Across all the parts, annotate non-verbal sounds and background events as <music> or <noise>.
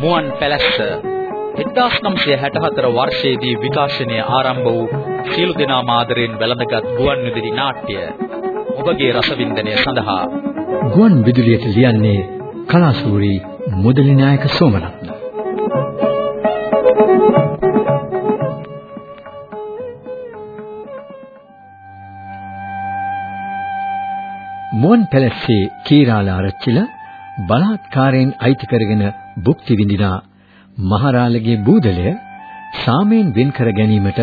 මුවන් පැලැස්ස 1964 වර්ෂයේදී විකාශනය ආරම්භ වූ සියලු දෙනා මාදරෙන් වැළඳගත් ගුවන් විදුලි නාට්‍ය ඔබගේ රසවින්දනය සඳහා. ගුවන් විදුලියට ලියන්නේ කලාසූරි මුදලි නායක සෝමරත්න පැලස්සේ කීරාලාරච්චිල බලාත්කාරයෙන් අයිති කරගෙන භුක්ති විඳිනා මහරාලගේ බූදලය සාමයෙන් වෙන් කර ගැනීමට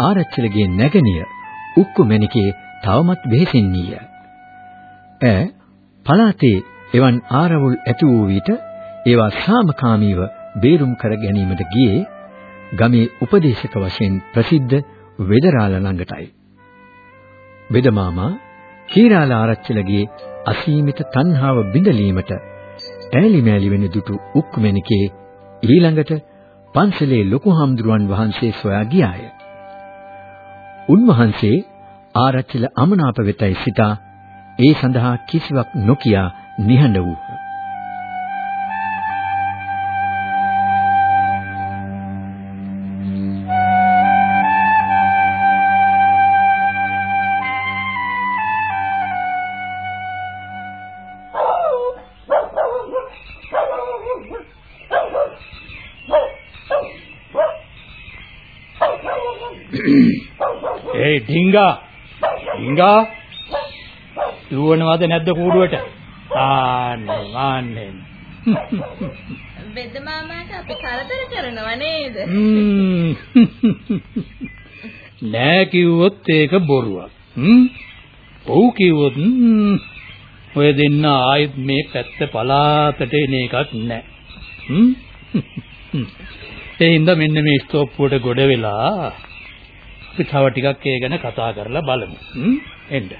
ආරච්චිලගේ නැගණිය උක්කු මැණිකේ තවමත් වෙහෙසෙන්නීය. ඈ පලාතේ එවන් ආරවුල් ඇති වූ විට ඒවා සාමකාමීව බේරුම් කර ගැනීමට ගියේ ගමේ උපදේශක වශයෙන් ප්‍රසිද්ධ වෙදරාල ළඟටයි. වෙදමාමා කීරාල ආරච්චිලගේ අසීමිත තණ්හාව බිඳලීමට ඈලි මෑලි වෙන දුටු උක්මෙනිකේ ඊළඟට පන්සලේ ලොකු හාමුදුරුවන් වහන්සේ සොයා ගියාය. උන්වහන්සේ ආරච්චිල අමනාප වෙතයි සිතා ඒ සඳහා කිසිවක් නොකිය නිහඬ වූහ. ඒ ඩිංගා. ඩිංගා? දුවනවද නැද්ද කූඩුවට? ආන්නේ ආන්නේ. වෙද මාමාට අපි කරදර කරනව නේද? නෑ කිව්වොත් ඒක බොරුවක්. ඔව් කිව්වොත් ඔය දෙන්න ආයෙත් මේ පැත්ත පලාතට එන එකක් නෑ. <laughs> ඒ හින්දා මෙන්න මේ ස්ටොප්පුවට ගොඩ වෙලා අපි තව ටිකක් ඒ ගැන කතා කරලා බලමු. හ්ම් එන්න.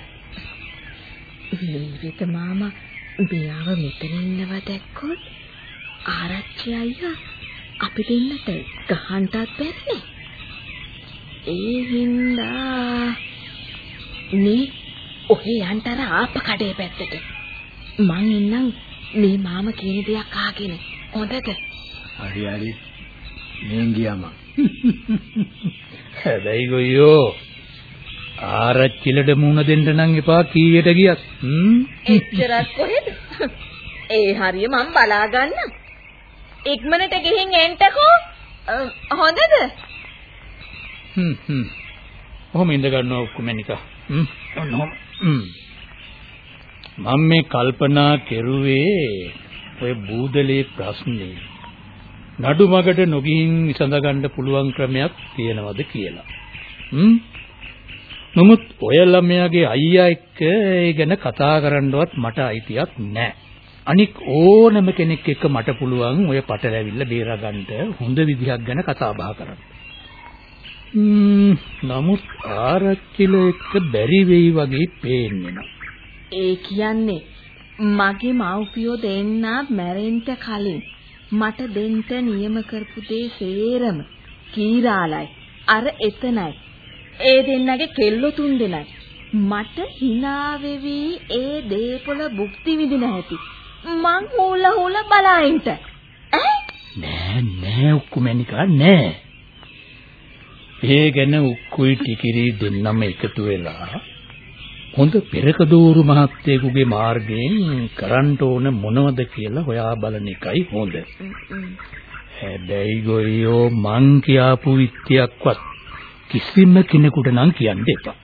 ලීවිත මාමා මෙයාව මෙතන ඉන්නව දැක්කොත් ආරච්චි අයියා අපි දෙන්නට ගහන්නටත් බැන්නේ. ඒ හින්දා මේ ඔහේ යන්ට අර ආප කඩේ පැත්තට. මං ඉන්නම් මේ මාමා කියන දෙයක් අහගෙන. හොඳද? හරි හරි. මෙන් ගියාම. හැබැයි ගොයියෝ ආරච්චිලට මුණ දෙන්න නම් එපා කීයට ගියත් හ්ම්? එච්චරක් කොහෙද? ඒ හරිය මම බලා ගන්න ඉක්මනට ගිහින් එන්ටකෝ හොඳද? හ්ම් හ්ම්. ඔහොම ඉඳ ගන්නවා ඔක්කොම නික හ්ම්? ඔන්නෝම හ්ම්. මම මේ කල්පනා කෙරුවේ ඔය බූදලේ ප්‍රශ්නේ නඩුමගට නොගිහින් විසඳ ගන්න පුළුවන් ක්‍රමයක් තියෙනවද කියලා. හ්ම්. නමුත් ඔය ළමයාගේ අයියා එක්ක ඒ ගැන කතා කරන්නවත් මට අයිතියක් නැහැ. අනික ඕනම කෙනෙක් එක්ක මට පුළුවන් ඔය පටලැවිල්ල බේරගන්න හොඳ විදිහක් ගැන කතා බහ කරන්න. ම්ම් නමුත් ආරච්චිල එක්ක බැරි වෙයි වගේ පේන්නේ නැහැ. ඒ කියන්නේ මගේ මව්පියෝ දෙන්නා මැරෙන්න කලින් මට දෙන්න නියම කරපු දේ සේරම. කීරාලයි. අර එතනයි. ඒ දෙන්නගේ කෙල්ලෝ තුන් දෙනයි. මට hina වෙවි ඒ දේපොළ භුක්ති විඳින හැටි. මං හුලා හුලා බලයින්ට ඈ? නෑ නෑ උක්කුමැනිකා නෑ. ඒ ගැන උක්කුයි ටිකිරි දෙන්නම එකතු වෙලා හොඳ පෙරක දෝරු මහත්තයෙකුගේ මාර්ගයෙන් කරන්න ඕන මොනවද කියලා හොයා බලන එකයි හොඳ. හැබැයි ගොයියෝ මං කියාපු විත්‍යක්වත් කිසිම කෙනෙකුට නම් කියන්න එපා.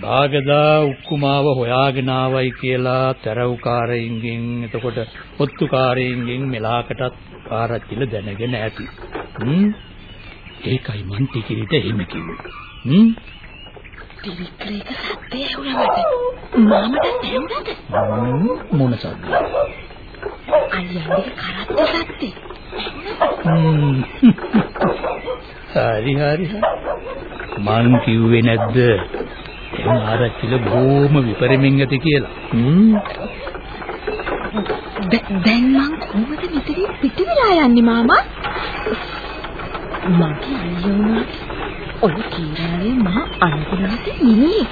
බාගදා උක්කුමාව හොයාගෙන ආවයි කියලා තරවුකාරයින්ගෙන් එතකොට ඔත්තුකාරයින්ගෙන් මෙලාකටත් ආරච්චිල දැනගෙන ඇති. හ්ම් ඒකයි මං ටිකිරිට එහෙම කිව්වේ. හ්ම් ටිවික්‍රේක සද්දේ ඇහුණා මට. මාමට ඇහුණාද? මොන සද්ද? අයියාගේ කරත්ත සද්දේ. හරි හරි මං කිව්වේ නැද්ද? එම් ආරච්චිල බොහොම විපරමින් ඇති කියලා. හ්ම්. දැන් මං කොහොමද මෙතනින් පිට වෙලා යන්නේ මාමා? මගේ අයියා ඔය කීරාලේ මහා අනුගුණාති නෙමෙයි.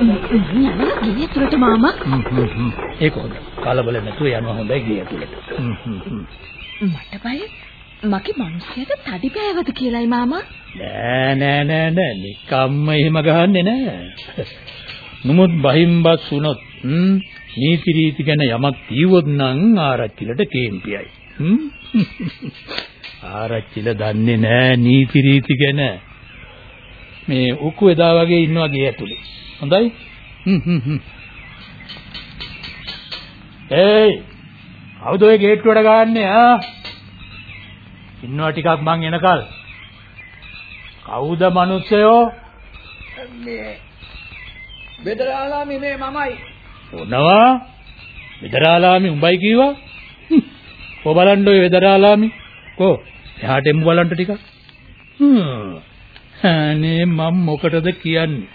යනවා ගේ ඇතුළට මාමා. ඒක හොඳයි. කලබල නැතුව යනවා හොඳයි ගේ ඇතුළට. මට බය මගේ මිනිස්සයාට තඩි පෑවද කියලායි මාමා. නෑ නෑ නෑ නෑ නිකම්ම එහෙම ගහන්නේ නෑ. නමුත් බහිම්බස් වුණොත් නීති රීති ගැන යමක් කීවොත් නම් ආරච්චිලට. හ්ම් <laughs> ආරච්චිල දන්නේ නෑ නීති රීති ගැන. මේ උකු එදා වගේ ඉන්නවා ගේ ඇතුලේ. හොඳයි? හ්ම් හ්ම් හ්ම්. ඒයි කවුද ඔය ගේට්ටුවට ගහන්නේ ආ? ඉන්නවා ටිකක් මං එනකල්. කවුද මිනිස්සයෝ? මේ බෙදරාලාමි මේ මමයි. මොනවා? වෙදරාලාමි උඹයි කීවා? කො බලන්න ඔය වෙදරාලාමි. කො එහාට එමු බලන්න ටිකක්. හ්ම්. අනේ මම මොකටද කියන්නේ?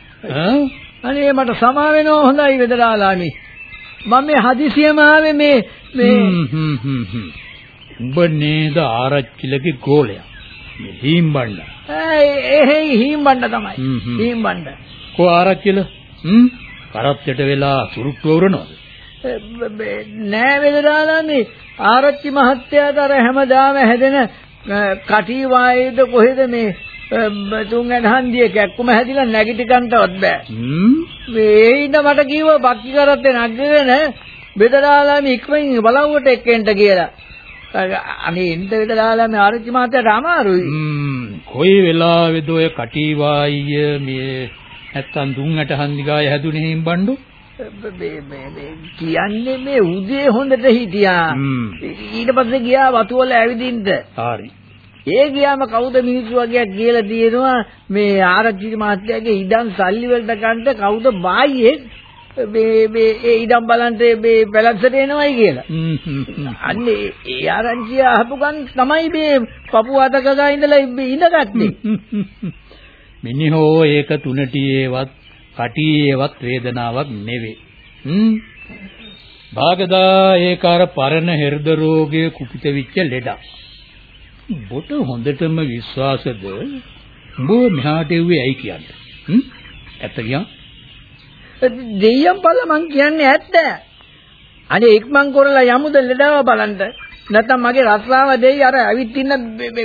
අනේ මට සමා වෙනව හොඳයි බෙදරාලාමි. මම මේ හදිසියම ආවේ මේ මේ. උඹ නේද ආරච්චිලගේ ගෝලයා. මේ හීම්බණ්ඩ. එහෙයි හීම්බණ්ඩ තමයි. හ්ම් හ්ම්. හීම්බණ්ඩ. කො ආරච්චිල? හ්ම්? කරත්තයට වෙලා සුරුට්ටු වරනවද? නෑ වෙදරාලාමි ආරච්චි මහත්තයාට අර හැමදාම හැදෙන කටි වායුද කොහෙද මේ තුන් ඇට හන්දිය කැක්කුම හැදිලා නැගිටිකන්ටවත් බෑ. හ්ම්? මේ ඉන්න මට කිව්වා බක්කි කරත්තේ නැග්ගගෙන බෙදලාලාමි ඉක්මනින් බලවුවට එක්කෙන්ට කියලා. අනේ එන්න බෙදලාලාමි ආරච්චි මහත්තයාට අමාරුයි. හ්ම් කොයි වෙලාවේද ඔය කටිවායිය මේ නැත්තම් දුන් ඇට හන්දිගාය හැදුනේ හිම්බණ්ඩු? මේ මේ මේ කියන්නේ මේ උදේ හොඳට හිටියා. හ්ම්. ඊට පස්සේ ගියා වතුවල ඇවිදින්න. හරි. ඒ ගියාම කවුද මිනිස්සු වගේ කියලා තියෙනවා මේ ආරච්චි මහත්තයාගේ ඉඩම් සල්ලි වලට ගන්න කවුද බායියේ මේ මේ ඒ ඉඩම් බලන්න මේ පැලැස්සට එනවයි කියලා. අන්නේ ඒ ආරංචිය අහපු ගමන් තමයි මේ පපුව අතකගා ඉඳලා ඉඳගත්තේ. මිනිහෝ ඒක තුනටියේවත් කටියේවත් වේදනාවක් නෙවෙයි. භාගදා ඒක අර පරණ හෘද රෝගයේ කුපිත වෙච්ච ලෙඩක්. බොට හොඳටම විශ්වාසද උඹ මෙහාට එව්වේ ඇයි කියන්නේ? හ්ම්? ඇත්ත කියන්? දෙයියන් බල මං කියන්නේ ඇත්ත. අනේ ඉක්මන් කරලා යමුද ලෙඩව බලන්න. නැත්නම් මගේ රස්ලාව දෙයි අර ඇවිත් ඉන්න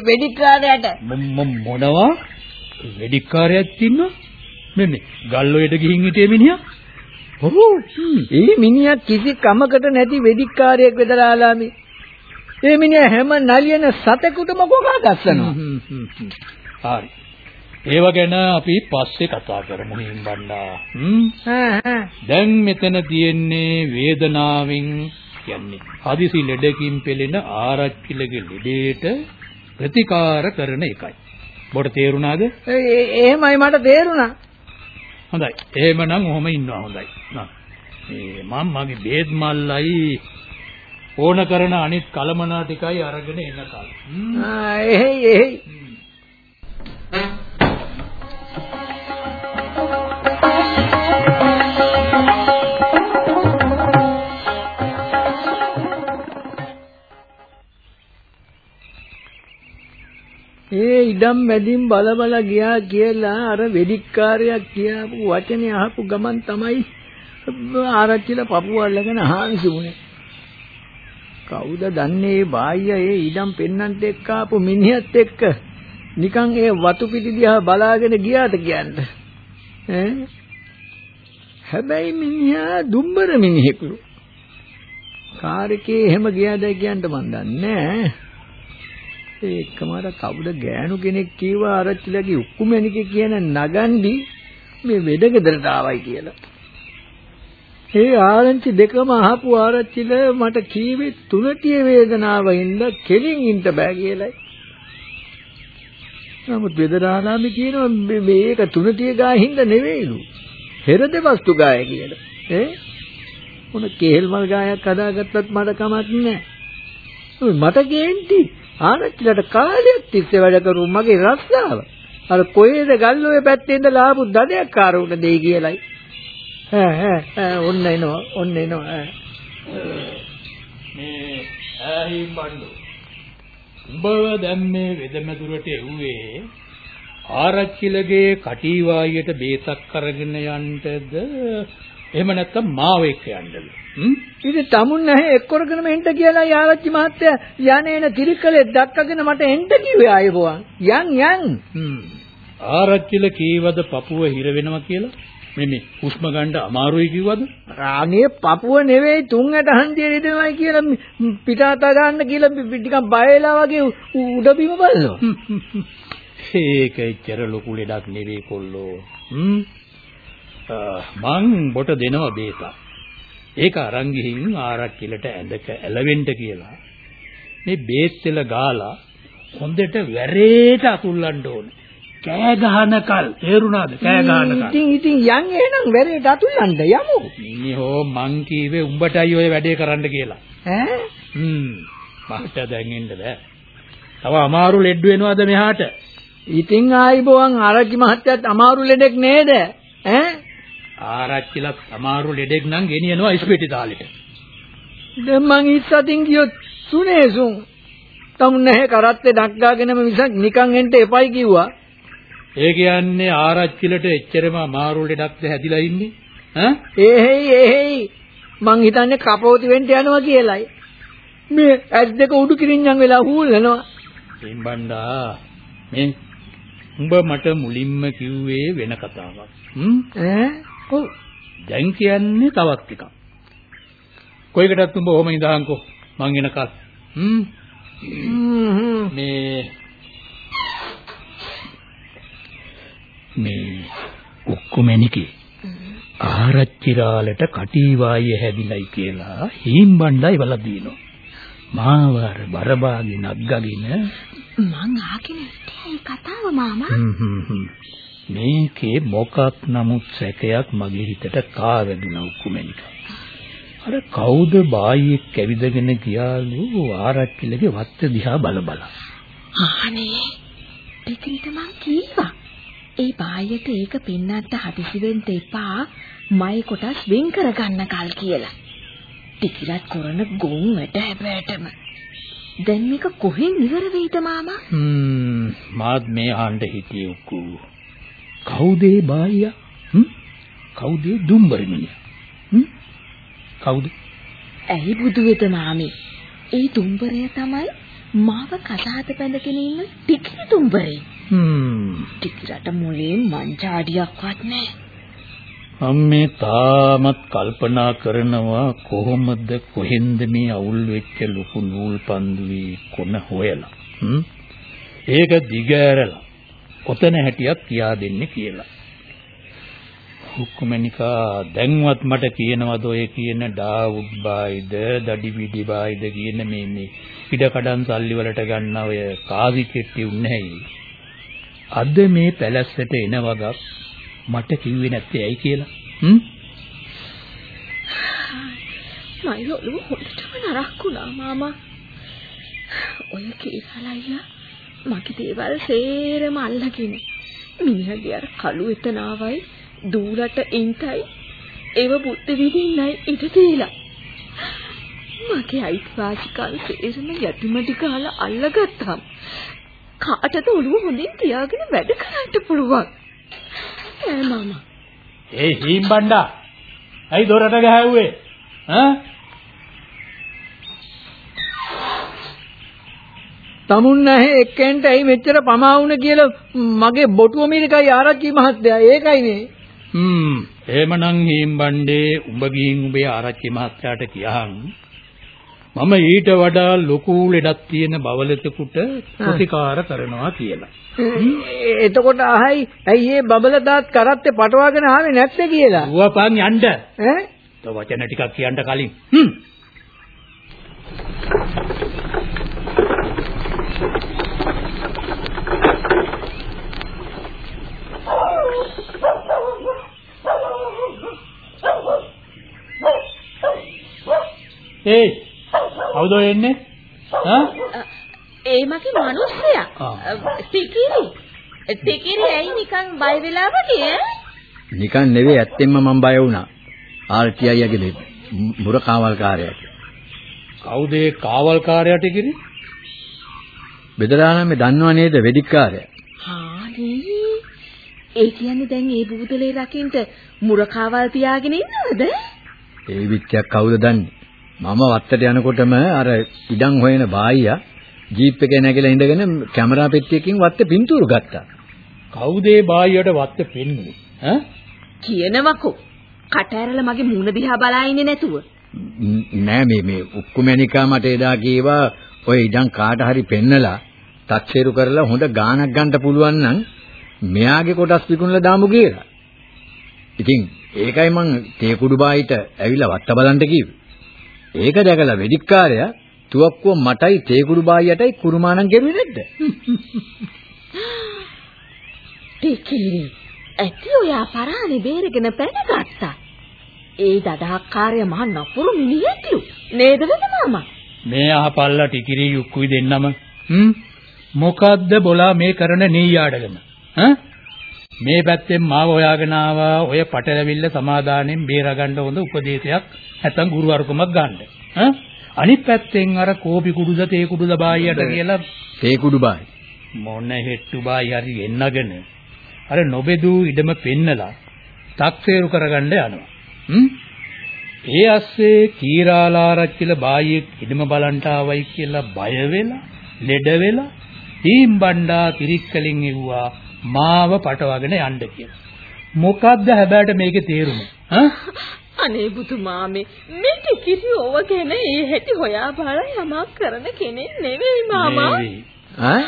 වෙඩික්කාරයට. මොනවා? වෙඩික්කාරයෙක් ඉන්නවා? මේ මේ ගල්ලොයට ගිහින් හිටියේ මිනිහා? ඔව්. ඒ මිනිහා කිසි කමකට නැති වෙඩික්කාරයෙක් වෙදලාලාමි. ඒ මිනිහා හැම නලියන සතෙකුටම කොකා ගස්සනවා. හරි. ඒව ගැන අපි පස්සේ කතා කරමු හිම්බණ්ඩා. හ්ම්. දැන් මෙතන තියෙන්නේ වේදනාවෙන් කියන්නේ හදිසි ලෙඩකින් පෙළෙන ආරච්චිලගේ ලෙඩේට ප්‍රතිකාර කරන එකයි. බොට තේරුණාද? එහෙමයි මට තේරුණා. හොඳයි. එහෙමනම් ඔහොම ඉන්නවා හොඳයි. මම මගේ බේත් මල්ලයි ඕන කරන අනිත් කලමනා ටිකයි අරගෙන එනකල්. ආ එහෙයි එහෙයි. ඒ ඉඩම් මැදින් බල බල ගියා කියලා අර වෙදිකාරයක් කියපු වචනේ අහපු ගමන් තමයි ආරච්චිලා පපුව අල්ලගෙන හාන්සි උනේ. කවුද දන්නේ මේ බායියා ඒ ඉඩම් පෙන්නන්ට එක්ක ආපු මිනිහත් එක්ක නිකන් ඒ වතු පිටි දිහා බලාගෙන ගියාට කියන්න. ඈ හැබැයි මිනිහා දුම්බර මිනිහෙකුලු. කාර් එකේ එහෙම ගියාද කියන්න මන් දන්නේ නැහැ. ඒකමර කවුද ගෑනු කෙනෙක් කීවා ආරච්චිලගේ උක්කුමැණිකේ කියන නගන්දි මේ වෙඩගෙදරට ආවයි කියලා. ඒ ආරංචි දෙකම අහපු ආරච්චිල මට කීවේ තුනටිය වේදනාව හින්ද කෙලින් ඉන්න බෑ කියලායි. නමුත් වෙදරාලාමි කියනවා මේක තුනටිය ගාය හින්ද නෙවෙයිලු. හෙරද වස්තු ගාය කියලා. ඈ මොන කේල් මල් ගායක් හදාගත්තත් මට කමක් නෑ. මට කේන්ති ආරච්චිලට කාලයක් තිස්සේ වැඩ කරු මගේ රස්සාව. අර කොහෙද ගල්ලෝයේ පැත්තේ ඉඳලා ආපු දඩයක් කාරුණ දෙයි කියලයි. ඈ ඔන්න එනවා ඔන්න එනවා මේ ඈහිම් බණ්ඩු උඹව දැන් මේ වෙදමැදුරට එව්වේ ආරච්චිලගේ කටිවායියට බේතක් අරගෙන යන්නද එහෙම නැත්නම් මාව එක්ක යන්නද හ්ම් ඉතින් tamun නැහැ එක්කරගෙනම එන්න කියලා යාලච්චි මහත්තයා යන්නේන තිරිකලේ දැක්කගෙන මට එන්න කිව්වේ ආයබෝවන් යන් යන් හ්ම් ආරච්චිල කීවද පපුව හිර වෙනවා කියලා මේ මේ හුස්ම ගන්න අමාරුයි කිව්වද රාගේ පපුව නෙවෙයි තුන්කට හන්දිය රිදෙනවයි කියලා පිටාත ගන්න කියලා ටිකක් බය වෙලා වගේ උඩ බිම බලනවා <laughs> ඒක එච්චර ලොකු ලෙඩක් නෙවෙයි කොල්ලෝ. හ්ම්. මං බොට දෙනවා බේතක්. ඒක අරන් ගිහින් ආරක්කිලට ඇඳක ඇලවෙන්න කියලා. මේ බේත් තෙල ගාලා හොඳට වැරේට අතුල්ලන්න ඕනේ. කෑ ගහනකල් තේරුණාද? කෑ ගහනකල් ඉතින් ඉතින් යන් එහෙනම් වැරේට අතුල්ලන්න යමු. මිනිහෝ මං කීවේ උඹටයි ඔය වැඩේ කරන්න කියලා. ඈ? හ්ම්. මට දැන් එන්න බෑ. තව අමාරු ලෙඩ වෙනවද මෙහාට? ඉතින් ආයිබෝවන් ආරච්චි මහත්තයාත් අමාරු ලෙඩෙක් නේද? ඈ? ආරච්චිලත් අමාරු ලෙඩෙක් නම් ගෙනියනවා ඉස්පිරිතාලෙට දැන් මං ඉස්සතින් ගියොත් සුනේසුන්. තමුන් නැහැ කරත්තේ ඩක්ගාගෙනම මිසක් නිකන් එන්න එපයි කිව්වා ඒ කියන්නේ ආරච්චිලට එච්චරම අමාරු ලෙඩක්ද හැදිලා ඉන්නේ ඈ ඒහෙයි ඒහෙයි මං හිතන්නේ කපෝති වෙන්න යනවා කියලායි මේ ඇස් දෙක උඩු කිරින්ජන් වෙලා හූල්නවා එම්බණ්ඩා මේ උඹ මට මුලින්ම කිව්වේ වෙන කතාවක්. හ්ම්? ඈ ඔව්. දැන් කියන්නේ තවත් ටිකක්. කොයිකටත් උඹ ඔහම ඉඳහන්කෝ. මං එනකල්. හ්ම්? මේ මේ ඔක්කොමැනිකේ ආරච්චිරාලට කටීවාය හැදිලයි කියලා හීම්බණ්ඩයි වල දිනනවා. මාවර බරබාගේ නග්ගගෙන මං ආගෙන හිටියේ කතාව මාමා. මේකේ මොකක් නමුත් සැකයක් මගේ හිතට කාවැදුනා උකුමෙනික. අර කවුද බායියෙක් කැවිදගෙන ගියාලු ආරච්චිලගේ වත්ත දිහා බල බල. අනේ ටිකින්ට මං කීවා. ඒ බායියට ඒක පින්නන්න හදිසි වෙන්න එපා. මයි කොටස් වෙන් කරගන්න කල් කියලා. ටිකිලත් කරන ගොන් වැඩ හැබෑටම. දැන් මේක කොහෙන් ඉවර වෙයිද මාමා? හ්ම් මාත් මේ ආණ්ඩ හිටියේ උකු. කවුද ඒ බායියා? හ්ම් කවුද දුම්බර මිනිහා? හ්ම් කවුද? ඇයි බුදු වෙත මාමි? ඒ දුම්බරය තමයි මාව කසාද බැඳගෙන ඉන්න ටිකිලි දුම්බරේ. හ්ම්. ටිකිලට මුලින් මංචාඩියක්වත් නැහැ. අම්මේ තාමත් කල්පනා කරනවා කොහොමද කොහෙන්ද මේ අවුල් වෙච්ච ලොකු නූල් පන්දුවේ කොන හොයලා. හ්ම්. ඒක දිගෑරලා ඔතන හැටියක් කියා දෙන්නේ කියලා. හුක්කමනිකා දැන්වත් මට කියනවද ඔය කියන ඩාවුඩ් බායිද දඩිවිඩි බායිද කියන මේ මේ ඉඩ කඩන් සල්ලි වලට ගන්න ඔය කාසි කෙට්ටි උන්නේ අද මේ පැලැස්සට එන වගක් මට කිව්වේ නැත්තේ ඇයි කියලා හ්ම් මයි ඔළුව හොඳටම නරක් වුණා මාමා. ඔය කේසලයියා මගේ දේවල් සේරම අල්ලගෙන මිනිහගේ අර කළු එතනාවයි දූලට ඉන්ටයි ඒව බුද්ධ විදින්නයි ඉඳ දීලා. මගේ අයිතිවාසිකම් සේරම යටිමටි ගහලා අල්ලගත්තාම කාටද ඔළුව හොඳින් තියාගෙන වැඩ කරන්න පුළුවන්. ඈ මාමා. ඒ හීම් බණ්ඩා. ඇයි දොරට ගහුවේ? ඈ? තමුන් නැහැ එක්කෙන්ට ඇයි මෙච්චර පමා වුණ කියලා මගේ බොටුව මිරිකයි ආරච්චි මහත්තයා ඒකයි මේ හ්ම් එහෙමනම් හීම් බණ්ඩේ උඹ ගිහින් උඹේ ආරච්චි මහත්තයාට කියහන් මම ඊට වඩා ලොකු ලෙඩක් තියෙන බවලතෙකුට ප්‍රතිකාර කරනවා කියලා. එතකොට අහයි ඇයි මේ බබල දාත් කරත්තේ පටවාගෙන ආවේ නැත්තේ කියලා. ඌවපන් යන්න. ඈ? તો වචන ටිකක් කියන්න කලින්. හ්ම්. ඒ කවුද එන්නේ? හා? ඒ මගේ මිනිස්සයා. ආ. ටිකිරි. ටිකිරි ඇයි නිකන් බය වෙලා වගේ? නිකන් නෙවෙයි ඇත්තෙන්ම මම බය වුණා. ආර්ටි අයියාගේ මුර කාවල්කාරයාට. කවුද ඒ කාවල්කාරයාට කිරි? බෙදරානම්මේ දන්නව නේද වෙදිකාරයා? හානේ ඒ කියන්නේ දැන් ඒ බූදලේ රකින්ට මුරකාවල් තියාගෙන ඉන්නවද? ඒ විත්‍යක් කවුද දන්නේ? මම වත්තට යනකොටම අර ඉඩම් හොයන බායියා ජීප් එකේ නැගලා ඉඳගෙන කැමරා පෙට්ටියකින් වත්තේ පින්තූරු ගත්තා. කවුද ඒ බායියට වත්තේ පෙන්නුවේ? ඈ? කියනවකෝ. කට ඇරලා මගේ මූණ දිහා බලා ඉන්නේ නැතුව. නෑ මේ මේ උක්කුමැනිකා මට එදා කීවා ඔය ඉඩම් කාට හරි පෙන්නලා තක්සේරු කරලා හොඳ ගාණක් ගන්න පුළුවන් නම් මෙයාගේ කොටස් විකුණලා දාමු කියලා. ඉතින් ඒකයි මං තේකුඩු බායිට ඇවිල්ලා වත්ත බලන්න කිව්වේ. ඒක දැකලා වෙදිකාරයා තුවක්කුව මටයි තේකුඩු බායියටයි කුරුමානම් ගෙරුවේ නැද්ද? ටිකිරි ඇති ඔයා පරානේ බේරගෙන පැනගත්තා. ඒ දඩහක්කාරය මහ නපුරු මිනිහෙක්ලු. නේද වෙද මාමා? මේ අහපල්ලා ටිකිරි යුක්කුයි දෙන්නම හ්ම් මොකද්ද බොලා මේ කරන නීයාඩගම ඈ මේ පැත්තෙන් මාව හොයාගෙන ආවා. ඔය පටලැවිල්ල සමාදානෙන් බේරගන්න හොඳ උපදේශයක් නැත්තම් ගුරුවරුකමක් ගන්න. ඈ? අනිත් පැත්තෙන් අර කෝපි කුඩුද තේ කුඩුද බායියට කියලා. තේ කුඩු බායි. මොන හෙට්ටු බායි හරි එන්නගෙන අර නොබෙදූ ඉඩම පෙන්නලා තක්සේරු කරගන්න යනවා. හ්ම්? ඒ ඇස්සේ කීරාලාරච්චිල බායියෙක් ඉදම බලන්ට ආවයි කියලා බය වෙලා ලෙඩ වෙලා තීම් බණ්ඩා තිරික්කලින් එව්වා මාව පටවගෙන යන්න කියලා. මොකද්ද හැබැයිට මේකේ තේරුම? අනේ බුදුමාමේ මේ ටිකිරි ඕව ගැන ඒ හැටි හොයා බලලා යමක් කරන කෙනෙක් නෙවෙයි මාමා. ඈ?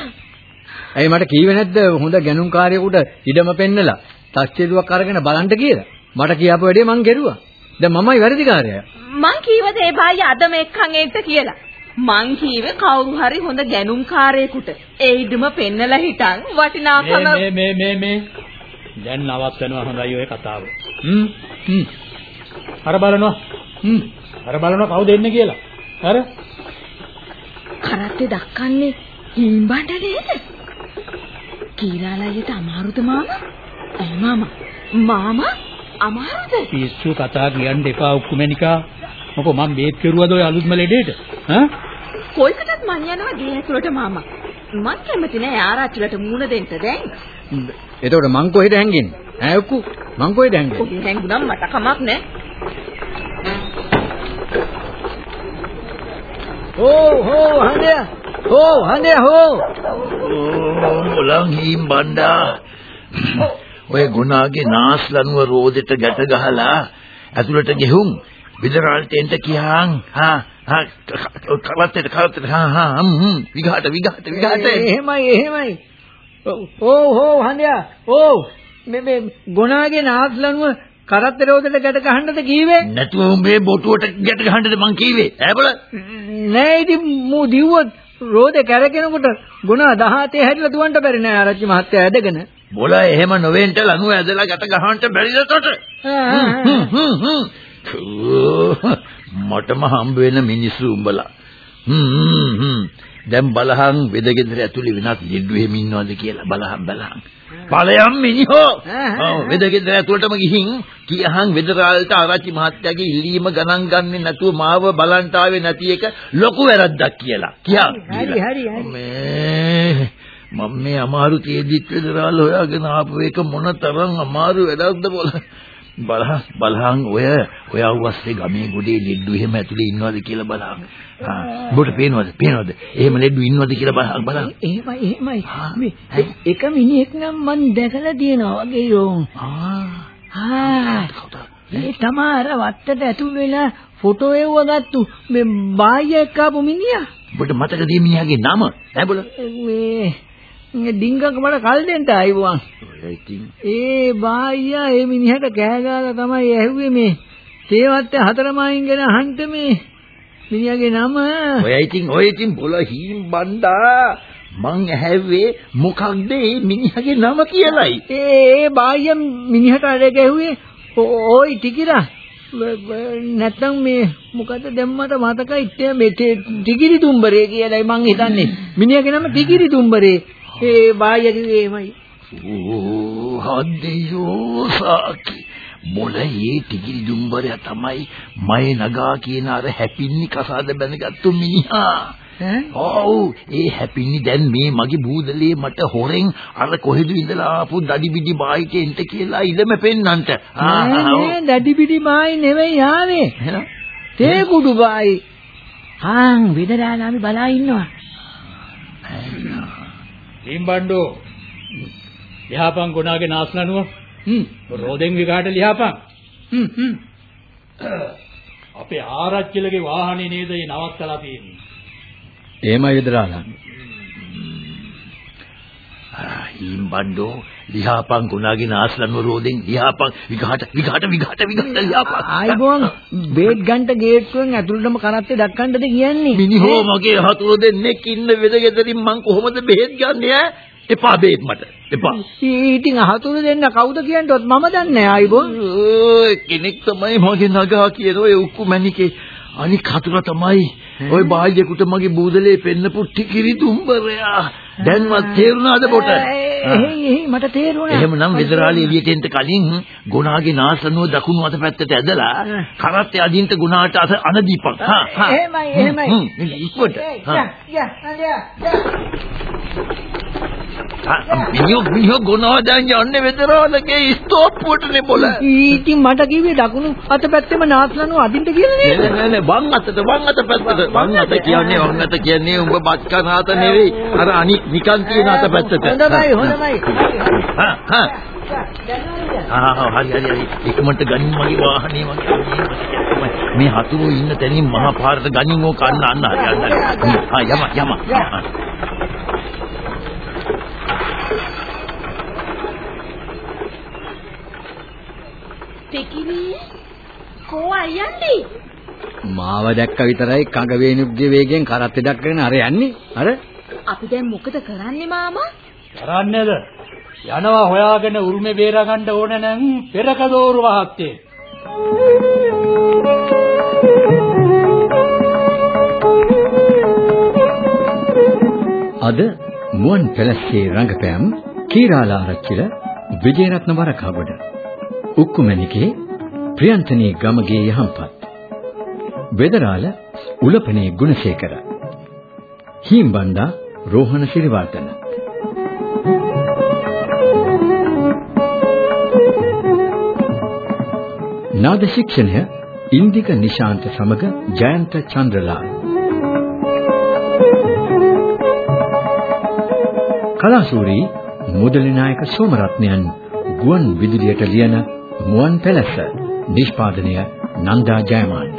ඇයි මට කීවේ නැද්ද හොඳ ගැනුම්කාරයෙකුට ඉඩම පෙන්නලා තස්චෙලුවක් අරගෙන බලන්න කියලා? මට කියාපු වැඩේ මං කෙරුවා. දැන් මමයි වැරදිකාරයා. මං කීවද ඒ බායි අදම එක්කන් එන්න කියලා. මං කීවේ කවුරු හරි හොඳ ගැනුම්කාරයෙකුට ඒ ඉදම පෙන්නලා හිටන් වටිනාකම මේ මේ මේ මේ දැන් නවත්තනවා හොඳයි ඔය කතාව. හ්ම් හ්ම්. අර බලනවා. හ්ම්. අර බලනවා කවුද එන්නේ කියලා. අර කරත්තේ දක්කන්නේ හීම්බණ්ඩ නේද? කීරාලයියට අමාරුද මාමා? ඇයි මාමා? මාමා අමාරුද? පිස්සු කතා කියන්න එපා උක්කුමැනිකා. මොකෝ මම බේත් කෙරුවද ඔය අලුත්ම ලෙඩේට? ඈ? කොයිකටත් මං යනවා ගේ ඇතුළට මාමා. මං කැමති නෑ ආරච්චිලට මූණ දෙන්න දැන්. එතකොට මං කොහෙද හැංගෙන්නේ? ඈ උක්කු මං කොහෙද හැංගෙන්නේ? ඔබේ හැංගුනම් මට කමක් නෑ. ඕ හෝ හඳය ඕ හඳය හෝ මොලං හීම් බණ්ඩා ඔය ගුණාගේ නාස්ලනුව රෝදෙට ගැට ගහලා ඇතුළට ගෙහුම් විදරාල්ට එන්න කියහන් හා හා කරත්තට කරත්තට හා හා හම් විඝාට විඝාට විඝාට එහෙමයි එහෙමයි. ඕ හෝ හඳය ඕ මේ මේ ගුණාගේ නාස්ලනුව කරත් රෝදෙට ගැට ගහන්නද කීවේ? නැතුව උඹේ බොටුවට ගැට ගහන්නද මං කීවේ? ඈ බල. නෑ ඉතින් මූ දිව්වොත් රෝදේ කැරකෙනකොට ගුණා 17 හැදිලා දුවන්න බැරි නෑ ආරච්චි මහත්තයා ඇදගෙන. බොල එහෙම නොවෙන්ට ලනුව ඇදලා ගැට ගහන්න බැරිද තොට මටම හම්බ වෙන මිනිස්සු උඹලා. හ්ම් හ්ම් දැන් බලහන් වෙදගෙදර ඇතුලේ වෙනත් ලිඩ්ඩු එහෙම ඉන්නවද කියලා බලහන් බලහන්. ඵලයන් මිනිහෝ! ඔව් වෙදගෙදර ඇතුළටම ගිහින් කියහන් වෙදරාල්ට ආරච්චි මහත්තයාගේ ඉල්ලීම ගණන් ගන්නේ නැතුව මාව බලන්ට ආවේ නැති එක ලොකු වැරද්දක් කියලා. කියා. හරි හරි හරි මම මේ අමාරු තේදිත් වෙදරාල් හොයාගෙන ආපු එක මොන තරම් අමාරු වැඩක්ද බල බලහන් බලහන් ඔය ඔය අවස්සේ ගමේ ගොඩේ ලෙඩ්ඩු එහෙම ඇතුලේ ඉන්නවද කියලා බලහන්. ආ. ඔබට පේනවද? පේනවද? එහෙම ලෙඩ්ඩු ඉන්නවද කියලා බලහන් බලහන්. එහෙමයි එහෙමයි. මේ එක මිනිහෙක් නම් මන් දැකලා තියෙනවා වගේ යෝ ආ. ඒ තමාර වත්තට ඇතුල් වෙලා ෆොටෝ එව්ව ගත්තු මේ බාහිය එක්කපු මිනිහා. ඔබට මතකද මේ මිනිහාගේ නම? ඈ බල. මේ මේ ඩිංගක මට කල් දෙන්න ඉතින් ඒ බාහියා ඒ මිනිහට කෑ ගාලා තමයි ඇහුවේ මේ තේවත්තේ හතරමයින් ගෙන අහන්න මේ මිනිහාගේ නම. ඔය ඉතින් ඔය ඉතින් බොල හීම් බණ්ඩා. මං ඇහැව්වේ මොකක්ද මේ මිනිහාගේ නම කියලායි. ඒ ඒ බාහියා මිනිහට අර ගැහුවේ ඕයි ටිකිරා. නැත්තම් මේ මොකද දැම්මට මතකයි තේ මේ ටිකිරි තුම්බරේ කියලායි මං හිතන්නේ. මිනිහාගේ නම ටිකිරි තුම්බරේ ඒ එහෙමයි ඕ හද්දේයෝ සාකි මොලේ ටිකිරි දුම්බරයා තමයි මයේ නගා කියන අර හැපින්නි කසාද බැනගත්තු මිනිහා ඔව් ඒ හැපිනි දැන් මේ මගේ බූදලේ මට හොරෙන් අර කොහෙද ඉඳලා ආපු දඩි බිඩි බායිකෙන්ට කියලා ඉලම පෙන්නන්ට. නෑ නෑ දඩි බිඩි බායි නෙවෙයි ආවේ. තේ කුඩු බායි. හාන් විදරාලා අපි බලා ඉන්නවා. ලිම්බණ්ඩෝ. ලියාපන් ගුණාගේ නාස්ලනුව හ්ම්. රෝදෙන් විකාට ලියාපන් හ්ම් හ්ම්. අපේ ආරච්චිලගේ වාහනේ නේද? ඒ නවත්තලා තියෙන්නේ. එහෙමයි විදරාලා. හීම් බණ්ඩෝ ලියාපන් ගුණාගේ නාස්ලන්ව රෝදෙන් ලියාපන් විඝාට විඝාට විඝාට විඝාට ලියාපන් ආයිබෝන් බේත් ගන්ට ගේට්ටුවෙන් ඇතුළටම කරත්තේ දක්කන්නද කියන්නේ? මිනිහෝ මගේ හතුරු දෙන්නෙක් ඉන්න වෙදගෙදරින් මං කොහොමද බෙහෙත් ගන්නෙ ඈ? එපා බෙහෙත් මට. එපා. ඉතින් අහතුරු දෙන්න කවුද කියන්නවත් මම දන්නේ. ඔය කෙනෙක් තමයි මගේ නගා කියන ඔය උක්කු මැණිකේ. අනික හතුර තමයි ඔය බාල්යෙකුට මගේ බූදලේ පෙන්නපු ටිකිරි දුම්බරයා දැන්වත් තේරුණාද පොට? මට තේරුණා. එහෙමනම් වෙදරාලි එළියට එන්න කලින් ගුණාගේ නාසනුව දකුණු අත පැත්තට ඇදලා කරත්තේ අදින්ට ගුණාට අත අනදීපන්. හා හා. එහෙමයි එහෙමයි. හ්ම්, හ්ම්, ඉක්මනට. හා මිනිහෝ මිනිහෝ ගුණා දැන් යන්නේ වෙදරාලගේ ස්තෝප්පුවටනේ බොල ඉතින් මට කිව්වේ දකුණු අත පැත්තේම නාස්ලනුව අදින්න කියලා නේද? නෑ නෑ නෑ වම් අතට වම් අත පැත්තට. වම් අත කියන්නේ වම් අත කියන්නේ උඹ බත් කන අත නෙවෙයි. අර අනික් නිකන් තියෙන අත පැත්තට. හොඳයි හොඳයි. හා හා. ආ හරි හරි හරි. ඉක්මනට ගනින් මගේ වාහනේ මගේ මේ හතුරු ඉන්න තැනින් මහා පාරට ගනින් ඕක අන්න අන්න හරි අන්න. ආ යම යම ටෙකිනි කෝ අයන්නේ? මාව දැක්ක විතරයි කඟ වේනුගේ වේගෙන් කරත්තේ දක්කගෙන අර යන්නේ. අර අපි දැන් මොකද කරන්නේ මාමා? කරන්නේද යනවා හොයාගෙන උරුමේ බේරා ගන්න ඕන නම් පෙරක දෝරු වහත්තේ අද මුවන් පැලස්සේ රංගපෑම් කීරාලාරච්චිල විජේරත්න වරකාගොඩ උක්කුමැණිකේ ප්‍රියන්තනී ගමගේ යහම්පත්. වෙදරාල උලපනේ ගුණසේකර. හීම්බණ්ඩා රෝහණ සිරිවර්ධන නාද ශික්ෂණය ඉන්දික නිශාන්ත සමග ජයන්ත චන්ද්‍රලාල්. කලාසූරි මුදලි නායක සෝමරත්නයන් ගුවන් විදුලියට ලියන මුවන් පැලස නිෂ්පාදනය නන්දා ජයමාන.